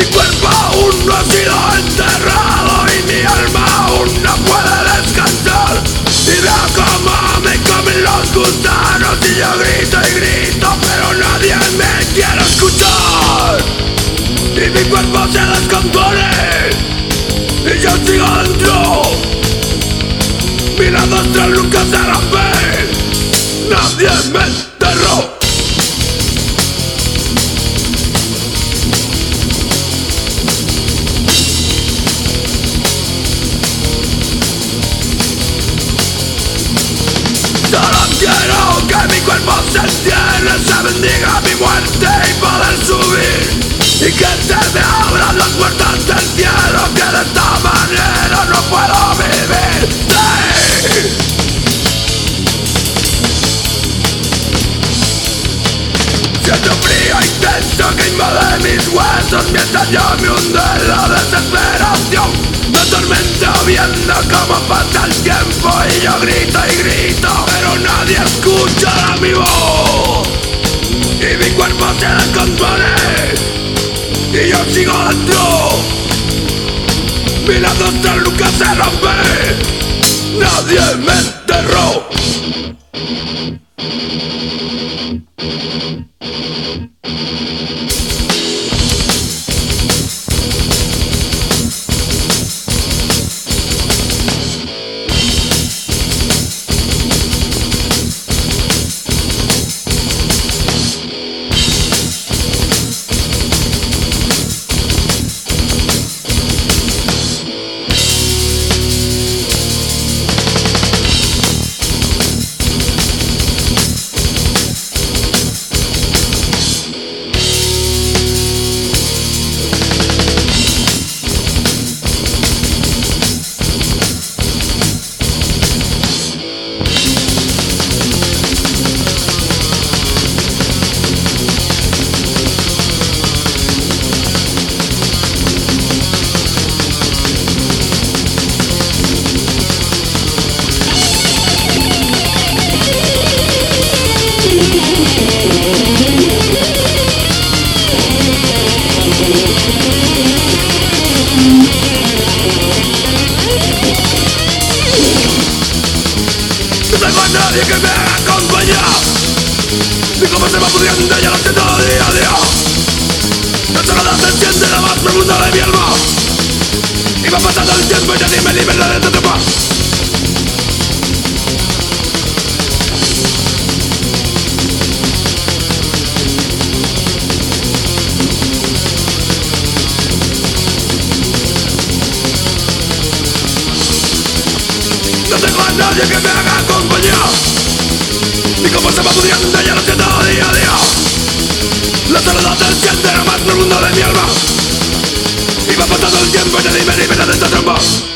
Mi cuerpo aún no ha sido enterrado y mi alma aún no puede descansar. Y veo como me comen los gusanos y yo grito y grito pero nadie me quiere escuchar. Y mi cuerpo se descompone muerte y poder subir. Y que se me abran las puertas del cielo Que de esta manera no puedo vivir. Siento frío intenso que invade mis huesos Mientras yo me hunde en la desesperación. Me atormento viendo cómo pasa el tiempo Y yo grito y grito nadie escuchará mi voz yo sigo dentro Mi lado astral nunca se rompe. Nadie me nadie que me haga compañía Mi cómo se va pudriendo ya lo siento día a día La soledad se enciende la más profunda de mi alma Y va pasando el tiempo y nadie me libera de esta trampa nadie que me haga compañía. Ni cómo se va pudriendo ya lo siento día a día. La soledad se enciende lo más profundo de mi alma. Y va pasando el tiempo y nadie me libera de esta trampa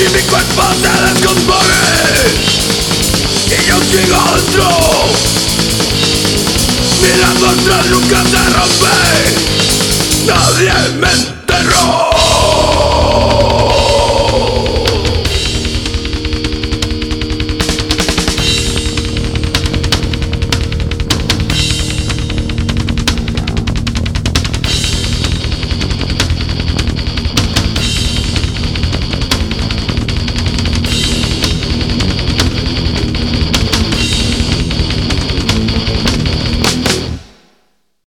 y mi cuerpo se descompone. Y yo sigo dentro mi lado astral nunca se rompe. Nadie me enterró